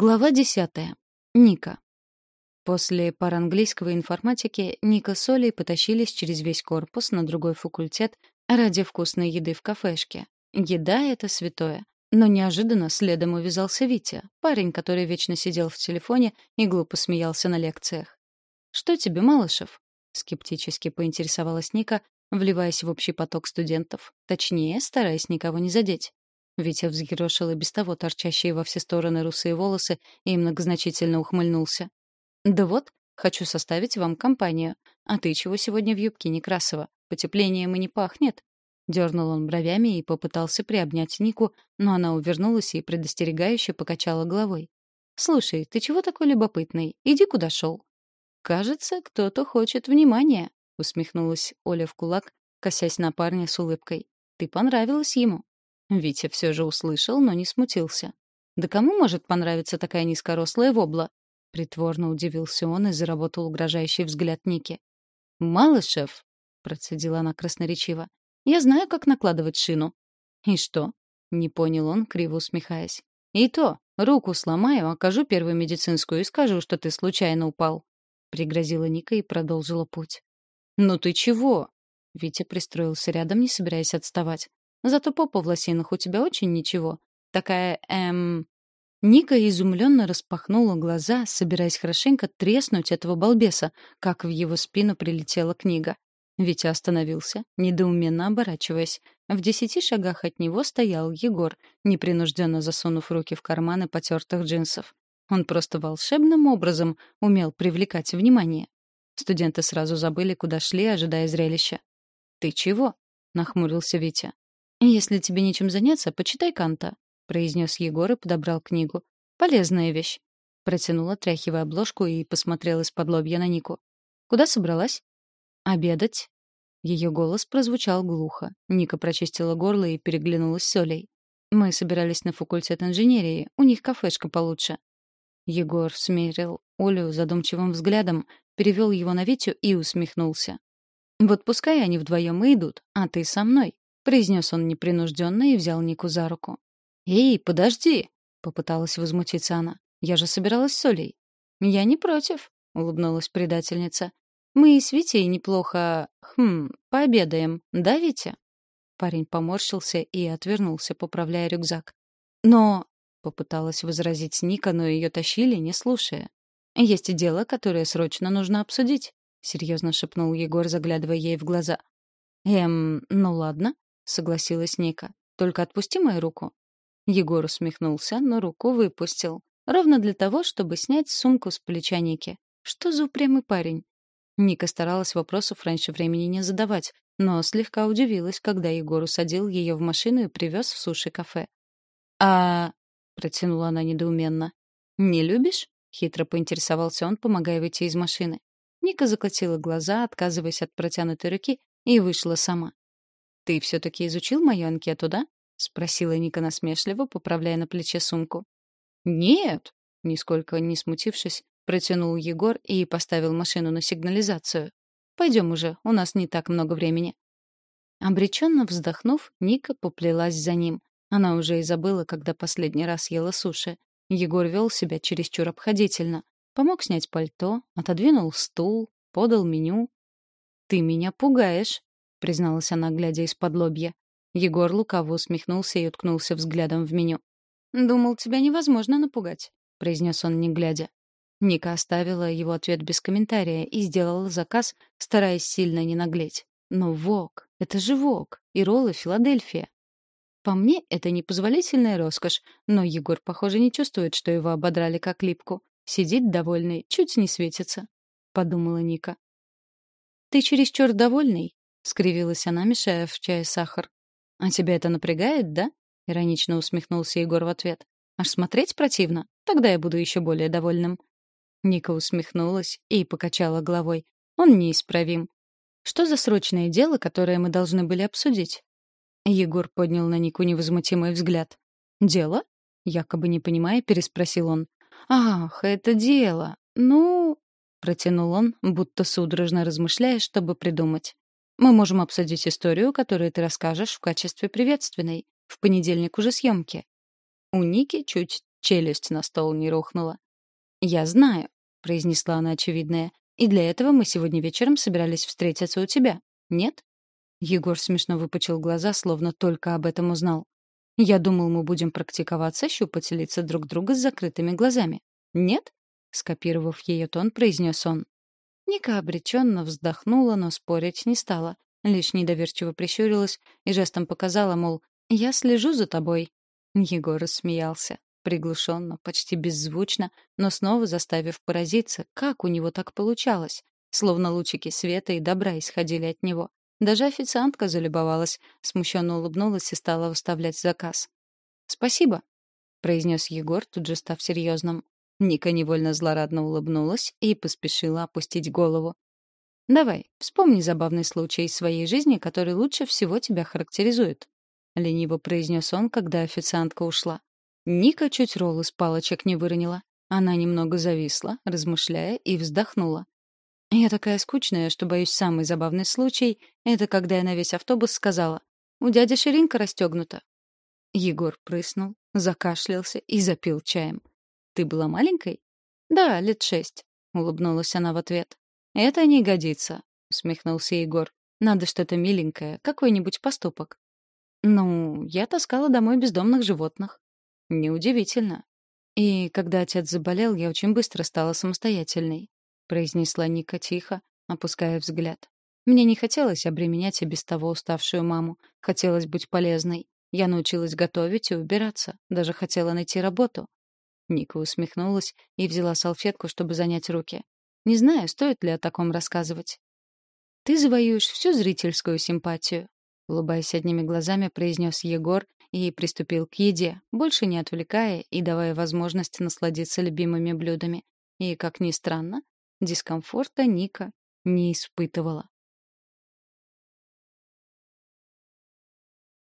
Глава десятая. Ника. После пар английского информатики Ника с Олей потащились через весь корпус на другой факультет ради вкусной еды в кафешке. Еда — это святое. Но неожиданно следом увязался Витя, парень, который вечно сидел в телефоне и глупо смеялся на лекциях. «Что тебе, Малышев?» — скептически поинтересовалась Ника, вливаясь в общий поток студентов, точнее, стараясь никого не задеть. Витя взъерошил и без того торчащие во все стороны русые волосы и многозначительно ухмыльнулся. «Да вот, хочу составить вам компанию. А ты чего сегодня в юбке Некрасова? Потеплением и не пахнет?» Дернул он бровями и попытался приобнять Нику, но она увернулась и предостерегающе покачала головой. «Слушай, ты чего такой любопытный? Иди куда шел». «Кажется, кто-то хочет внимания», — усмехнулась Оля в кулак, косясь на парня с улыбкой. «Ты понравилась ему». Витя все же услышал, но не смутился. «Да кому может понравиться такая низкорослая вобла?» Притворно удивился он и заработал угрожающий взгляд Ники. «Малышев!» — процедила она красноречиво. «Я знаю, как накладывать шину». «И что?» — не понял он, криво усмехаясь. «И то, руку сломаю, окажу первую медицинскую и скажу, что ты случайно упал», — пригрозила Ника и продолжила путь. «Ну ты чего?» Витя пристроился рядом, не собираясь отставать. Зато попа в лосинах у тебя очень ничего. Такая, эм...» Ника изумленно распахнула глаза, собираясь хорошенько треснуть этого балбеса, как в его спину прилетела книга. Витя остановился, недоуменно оборачиваясь. В десяти шагах от него стоял Егор, непринужденно засунув руки в карманы потертых джинсов. Он просто волшебным образом умел привлекать внимание. Студенты сразу забыли, куда шли, ожидая зрелища. «Ты чего?» — нахмурился Витя. «Если тебе нечем заняться, почитай Канта», — произнес Егор и подобрал книгу. «Полезная вещь». Протянула, тряхивая обложку, и посмотрела из-под лобья на Нику. «Куда собралась?» «Обедать». Ее голос прозвучал глухо. Ника прочистила горло и переглянулась с Олей. «Мы собирались на факультет инженерии. У них кафешка получше». Егор смерил Олю задумчивым взглядом, перевел его на Витю и усмехнулся. «Вот пускай они вдвоем и идут, а ты со мной произнес он непринужденно и взял Нику за руку. «Эй, подожди!» — попыталась возмутиться она. «Я же собиралась с Олей». «Я не против», — улыбнулась предательница. «Мы и с Витей неплохо... хм... пообедаем, да, Витя?» Парень поморщился и отвернулся, поправляя рюкзак. «Но...» — попыталась возразить Ника, но ее тащили, не слушая. «Есть дело, которое срочно нужно обсудить», — серьезно шепнул Егор, заглядывая ей в глаза. «Эм, ну ладно», согласилась Ника. «Только отпусти мою руку». Егор усмехнулся, но руку выпустил. Ровно для того, чтобы снять сумку с плеча Ники. Что за упрямый парень? Ника старалась вопросов раньше времени не задавать, но слегка удивилась, когда Егор усадил ее в машину и привез в суши-кафе. «А...» — протянула она недоуменно. «Не любишь?» — хитро поинтересовался он, помогая выйти из машины. Ника закатила глаза, отказываясь от протянутой руки, и вышла сама. «Ты все-таки изучил мою анкету, да?» — спросила Ника насмешливо, поправляя на плече сумку. «Нет», — нисколько не смутившись, протянул Егор и поставил машину на сигнализацию. «Пойдем уже, у нас не так много времени». Обреченно вздохнув, Ника поплелась за ним. Она уже и забыла, когда последний раз ела суши. Егор вел себя чересчур обходительно. Помог снять пальто, отодвинул стул, подал меню. «Ты меня пугаешь», — призналась она, глядя из-под лобья. Егор лукаво усмехнулся и уткнулся взглядом в меню. «Думал, тебя невозможно напугать», — произнес он, не глядя. Ника оставила его ответ без комментария и сделала заказ, стараясь сильно не наглеть. Но вок, это же вок, и роллы Филадельфия. По мне, это непозволительная роскошь, но Егор, похоже, не чувствует, что его ободрали как липку. Сидит довольный, чуть не светится, — подумала Ника. «Ты чересчур довольный?» — скривилась она, мешая в чай сахар. «А тебя это напрягает, да?» — иронично усмехнулся Егор в ответ. «Аж смотреть противно? Тогда я буду еще более довольным». Ника усмехнулась и покачала головой. «Он неисправим. Что за срочное дело, которое мы должны были обсудить?» Егор поднял на Нику невозмутимый взгляд. «Дело?» — якобы не понимая, переспросил он. «Ах, это дело. Ну...» — протянул он, будто судорожно размышляя, чтобы придумать. Мы можем обсудить историю, которую ты расскажешь в качестве приветственной. В понедельник уже съемки. У Ники чуть челюсть на стол не рухнула. «Я знаю», — произнесла она очевидное, «и для этого мы сегодня вечером собирались встретиться у тебя. Нет?» Егор смешно выпучил глаза, словно только об этом узнал. «Я думал, мы будем практиковаться щупать лица друг друга с закрытыми глазами. Нет?» Скопировав ее тон, произнес он. Ника обреченно вздохнула, но спорить не стала. Лишь недоверчиво прищурилась и жестом показала, мол, «Я слежу за тобой». Егор рассмеялся. Приглушенно, почти беззвучно, но снова заставив поразиться, как у него так получалось. Словно лучики света и добра исходили от него. Даже официантка залюбовалась, смущенно улыбнулась и стала выставлять заказ. «Спасибо», — произнес Егор, тут же став серьезным. Ника невольно злорадно улыбнулась и поспешила опустить голову. «Давай, вспомни забавный случай из своей жизни, который лучше всего тебя характеризует», — лениво произнес он, когда официантка ушла. Ника чуть ролл из палочек не выронила. Она немного зависла, размышляя, и вздохнула. Я такая скучная, что, боюсь, самый забавный случай — это когда я на весь автобус сказала «У дяди ширинка расстегнута». Егор прыснул, закашлялся и запил чаем. «Ты была маленькой?» «Да, лет шесть», — улыбнулась она в ответ. «Это не годится», — усмехнулся Егор. «Надо что-то миленькое, какой-нибудь поступок». «Ну, я таскала домой бездомных животных». Неудивительно. И когда отец заболел, я очень быстро стала самостоятельной, произнесла Ника тихо, опуская взгляд. Мне не хотелось обременять и без того уставшую маму. Хотелось быть полезной. Я научилась готовить и убираться. Даже хотела найти работу. Ника усмехнулась и взяла салфетку, чтобы занять руки. Не знаю, стоит ли о таком рассказывать. «Ты завоюешь всю зрительскую симпатию», — улыбаясь одними глазами, произнес Егор и приступил к еде, больше не отвлекая и давая возможность насладиться любимыми блюдами. И, как ни странно, дискомфорта Ника не испытывала.